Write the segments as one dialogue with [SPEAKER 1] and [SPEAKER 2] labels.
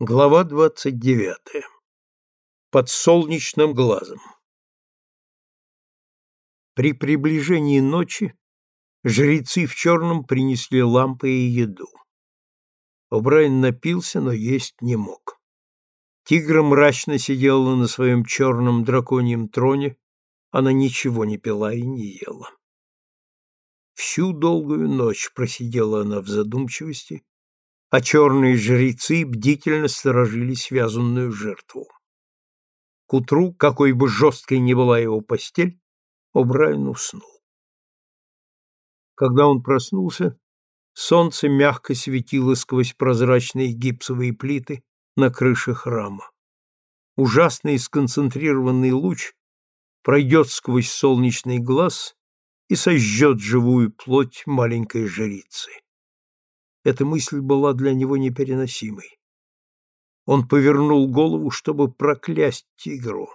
[SPEAKER 1] Глава двадцать девятая. Под солнечным глазом. При приближении ночи жрецы в черном принесли лампы и еду. О'Брайен напился, но есть не мог. Тигра мрачно сидела на своем черном драконьем троне, она ничего не пила и не ела. Всю долгую ночь просидела она в задумчивости, а черные жрецы бдительно сторожили связанную жертву. К утру, какой бы жесткой ни была его постель, О'Брайен уснул. Когда он проснулся, солнце мягко светило сквозь прозрачные гипсовые плиты на крыше храма. Ужасный сконцентрированный луч пройдет сквозь солнечный глаз и сожжет живую плоть маленькой жрицы. Эта мысль была для него непереносимой. Он повернул голову, чтобы проклясть тигру.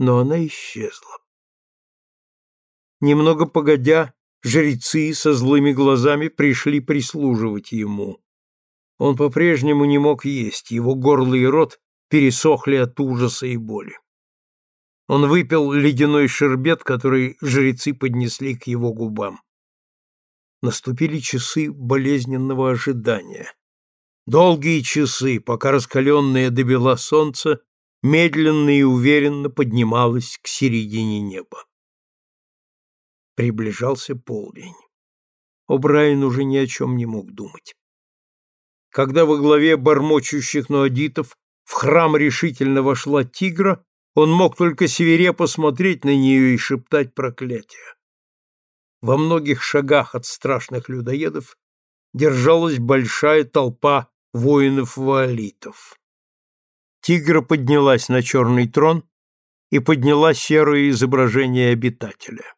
[SPEAKER 1] Но она исчезла. Немного погодя, жрецы со злыми глазами пришли прислуживать ему. Он по-прежнему не мог есть, его горло и рот пересохли от ужаса и боли. Он выпил ледяной шербет, который жрецы поднесли к его губам. Наступили часы болезненного ожидания. Долгие часы, пока раскаленное до бела солнце медленно и уверенно поднималось к середине неба. Приближался полдень. О'Брайен уже ни о чем не мог думать. Когда во главе бормочущих нуадитов в храм решительно вошла тигра, он мог только свирепо смотреть на нее и шептать проклятия. Во многих шагах от страшных людоедов держалась большая толпа воинов-ваолитов. Тигра поднялась на черный трон и подняла серое изображение обитателя.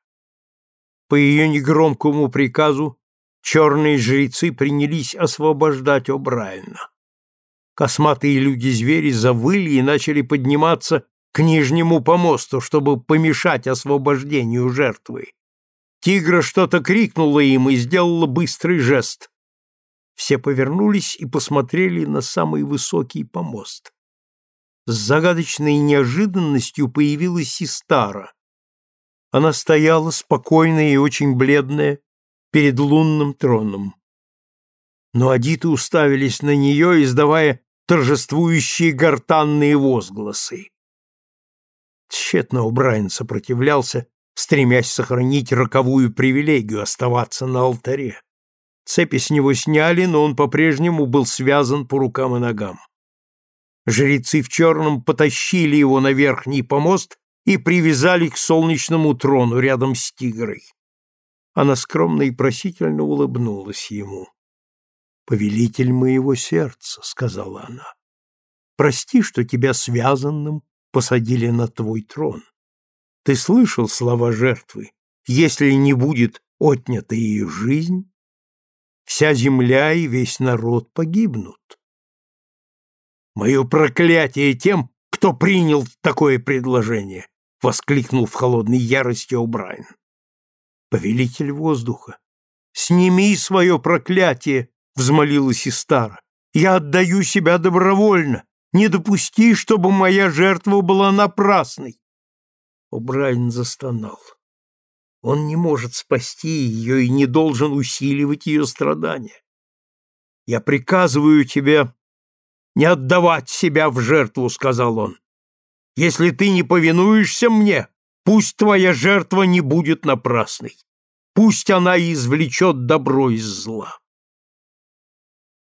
[SPEAKER 1] По ее негромкому приказу черные жрецы принялись освобождать О'Брайена. Косматые люди-звери завыли и начали подниматься к нижнему помосту, чтобы помешать освобождению жертвы. Тигра что-то крикнула им и сделала быстрый жест. Все повернулись и посмотрели на самый высокий помост. С загадочной неожиданностью появилась Систара. Она стояла спокойная и очень бледная перед лунным троном. Но адиты уставились на нее, издавая торжествующие гортанные возгласы. Тщетно Убрайн сопротивлялся, стремясь сохранить роковую привилегию оставаться на алтаре. Цепи с него сняли, но он по-прежнему был связан по рукам и ногам. Жрецы в черном потащили его на верхний помост и привязали к солнечному трону рядом с тигрой. Она скромно и просительно улыбнулась ему. «Повелитель моего сердца», — сказала она, — «прости, что тебя связанным посадили на твой трон. Ты слышал слова жертвы? Если не будет отнята ее жизнь, вся земля и весь народ погибнут. Мое проклятие тем, кто принял такое предложение, воскликнул в холодной ярости О'Брайен. Повелитель воздуха, сними свое проклятие, взмолилась Истара. Я отдаю себя добровольно. Не допусти, чтобы моя жертва была напрасной. О'Брайен застонал. Он не может спасти ее и не должен усиливать ее страдания. «Я приказываю тебе не отдавать себя в жертву», — сказал он. «Если ты не повинуешься мне, пусть твоя жертва не будет напрасной. Пусть она извлечет добро из зла».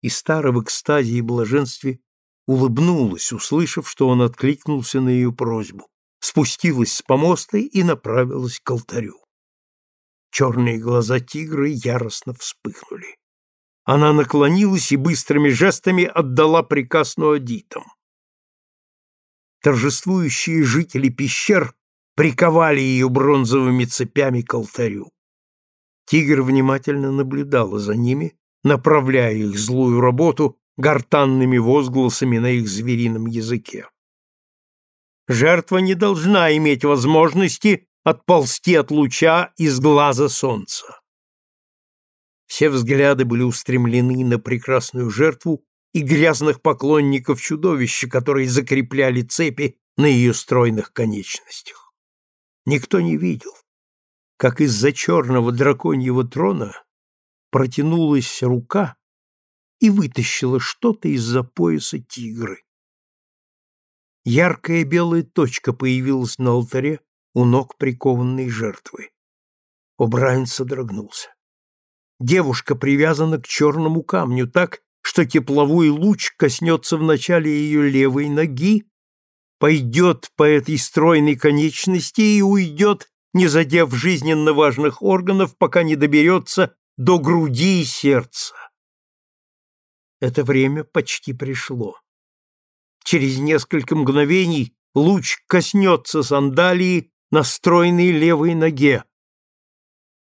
[SPEAKER 1] И Стара в экстазе и блаженстве улыбнулась, услышав, что он откликнулся на ее просьбу спустилась с помоста и направилась к алтарю. Черные глаза тигра яростно вспыхнули. Она наклонилась и быстрыми жестами отдала приказ нуадитам. Торжествующие жители пещер приковали ее бронзовыми цепями к алтарю. Тигр внимательно наблюдала за ними, направляя их злую работу гортанными возгласами на их зверином языке жертва не должна иметь возможности отползти от луча из глаза солнца. Все взгляды были устремлены на прекрасную жертву, и грязных поклонников чудовища, которые закрепляли цепи на ее стройных конечностях. Никто не видел, как из-за черного драконьего трона протянулась рука и вытащила что-то из-за пояса тигры. Яркая белая точка появилась на алтаре у ног прикованной жертвы. О'Брайен содрогнулся. Девушка привязана к черному камню так, что тепловой луч коснется вначале ее левой ноги, пойдет по этой стройной конечности и уйдет, не задев жизненно важных органов, пока не доберется до груди и сердца. Это время почти пришло. Через несколько мгновений луч коснется сандалии на стройной левой ноге.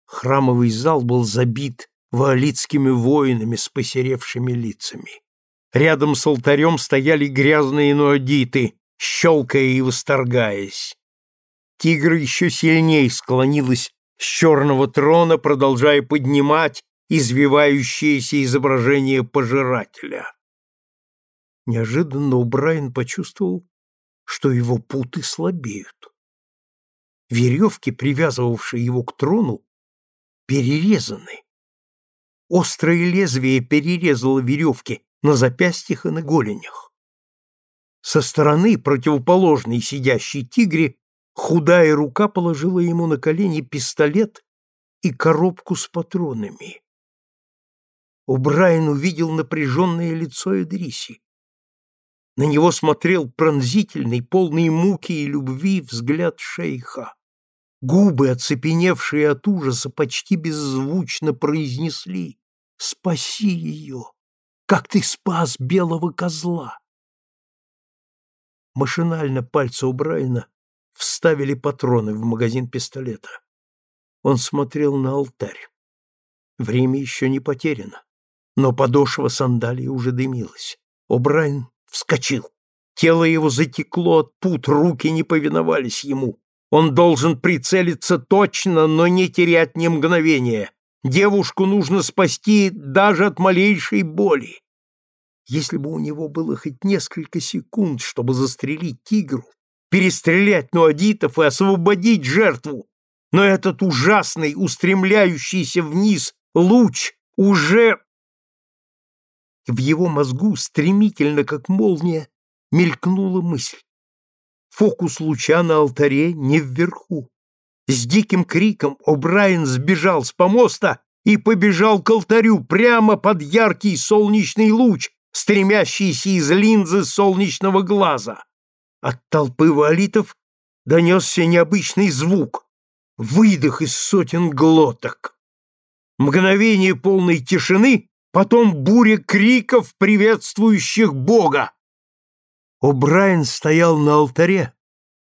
[SPEAKER 1] Храмовый зал был забит ваолитскими воинами с посеревшими лицами. Рядом с алтарем стояли грязные нуадиты, щелкая и восторгаясь. Тигр еще сильнее склонилась с черного трона, продолжая поднимать извивающееся изображение пожирателя. Неожиданно Брайан почувствовал, что его путы слабеют. Веревки, привязывавшие его к трону, перерезаны. Острое лезвие перерезало веревки на запястьях и на голенях. Со стороны, противоположной сидящей тигре, худая рука положила ему на колени пистолет и коробку с патронами. О'Брайен увидел напряженное лицо Эдриси. На него смотрел пронзительный, полный муки и любви взгляд шейха. Губы, оцепеневшие от ужаса, почти беззвучно произнесли «Спаси ее, как ты спас белого козла!» Машинально пальцы у Брайана вставили патроны в магазин пистолета. Он смотрел на алтарь. Время еще не потеряно, но подошва сандалии уже дымилась. О'Брайен вскочил. Тело его затекло от пут, руки не повиновались ему. Он должен прицелиться точно, но не терять ни мгновения. Девушку нужно спасти даже от малейшей боли. Если бы у него было хоть несколько секунд, чтобы застрелить тигру, перестрелять нуадитов и освободить жертву, но этот ужасный, устремляющийся вниз луч уже... В его мозгу стремительно, как молния, мелькнула мысль. Фокус луча на алтаре не вверху. С диким криком О'Брайен сбежал с помоста и побежал к алтарю прямо под яркий солнечный луч, стремящийся из линзы солнечного глаза. От толпы валитов донесся необычный звук, выдох из сотен глоток. Мгновение полной тишины, потом буря криков, приветствующих Бога. О'Брайен стоял на алтаре,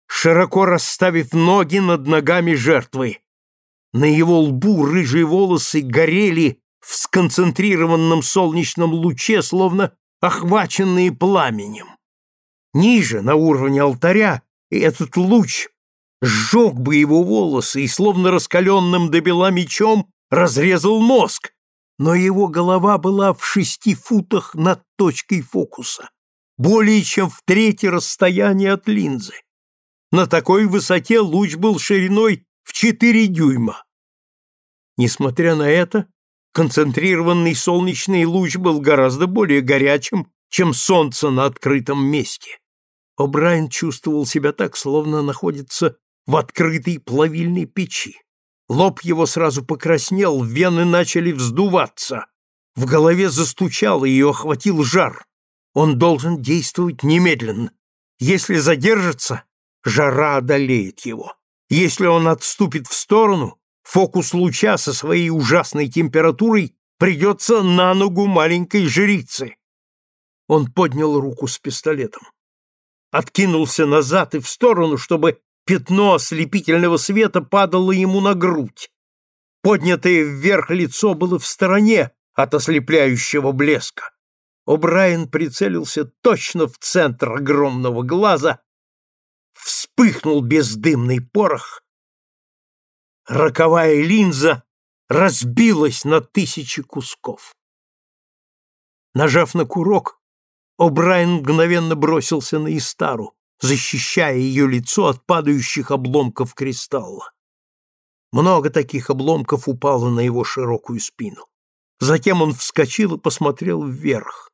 [SPEAKER 1] широко расставив ноги над ногами жертвы. На его лбу рыжие волосы горели в сконцентрированном солнечном луче, словно охваченные пламенем. Ниже, на уровне алтаря, этот луч сжег бы его волосы и, словно раскаленным до бела мечом, разрезал мозг, но его голова была в шести футах над точкой фокуса более чем в третье расстояние от линзы. На такой высоте луч был шириной в 4 дюйма. Несмотря на это, концентрированный солнечный луч был гораздо более горячим, чем солнце на открытом месте. О'Брайен чувствовал себя так, словно находится в открытой плавильной печи. Лоб его сразу покраснел, вены начали вздуваться. В голове застучало, ее охватил жар. Он должен действовать немедленно. Если задержится, жара одолеет его. Если он отступит в сторону, фокус луча со своей ужасной температурой придется на ногу маленькой жрицы. Он поднял руку с пистолетом. Откинулся назад и в сторону, чтобы пятно ослепительного света падало ему на грудь. Поднятое вверх лицо было в стороне от ослепляющего блеска. О'Брайен прицелился точно в центр огромного глаза, вспыхнул бездымный порох. Роковая линза разбилась на тысячи кусков. Нажав на курок, О'Брайен мгновенно бросился на Истару, защищая ее лицо от падающих обломков кристалла. Много таких обломков упало на его широкую спину. Затем он вскочил и посмотрел вверх.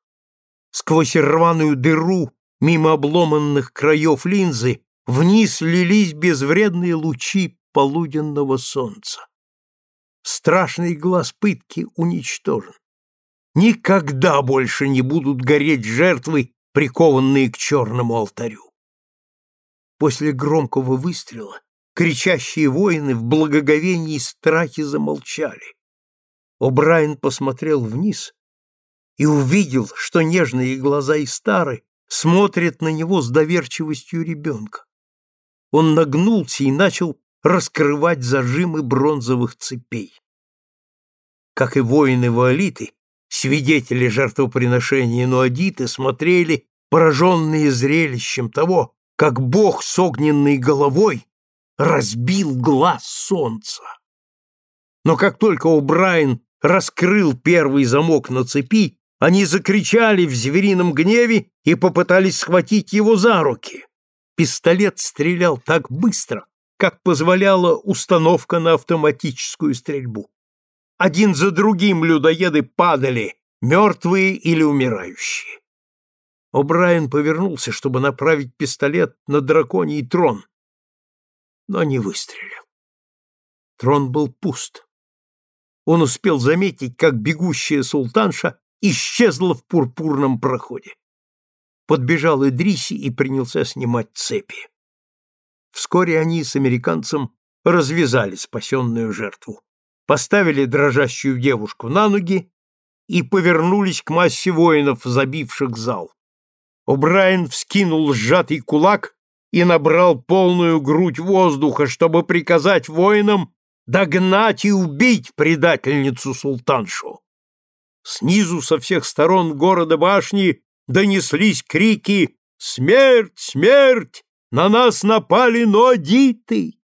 [SPEAKER 1] Сквозь рваную дыру, мимо обломанных краев линзы, вниз лились безвредные лучи полуденного солнца. Страшный глаз пытки уничтожен. Никогда больше не будут гореть жертвы, прикованные к черному алтарю. После громкого выстрела кричащие воины в благоговении и страхе замолчали. О'Брайен посмотрел вниз и увидел, что нежные глаза и стары смотрят на него с доверчивостью ребенка. Он нагнулся и начал раскрывать зажимы бронзовых цепей. Как и воины Ваолиты, свидетели жертвоприношения Нуадиты смотрели, пораженные зрелищем того, как бог с огненной головой разбил глаз солнца. Но как только О'Брайен раскрыл первый замок на цепи, они закричали в зверином гневе и попытались схватить его за руки. Пистолет стрелял так быстро, как позволяла установка на автоматическую стрельбу. Один за другим людоеды падали, мертвые или умирающие. О'Брайен повернулся, чтобы направить пистолет на драконий трон, но не выстрелил. Трон был пуст. Он успел заметить, как бегущая султанша исчезла в пурпурном проходе. Подбежал Идриси и принялся снимать цепи. Вскоре они с американцем развязали спасенную жертву, поставили дрожащую девушку на ноги и повернулись к массе воинов, забивших зал. О'Брайен вскинул сжатый кулак и набрал полную грудь воздуха, чтобы приказать воинам догнать и убить предательницу султаншу. Снизу со всех сторон города башни донеслись крики «Смерть! Смерть! На нас напали нодиты!»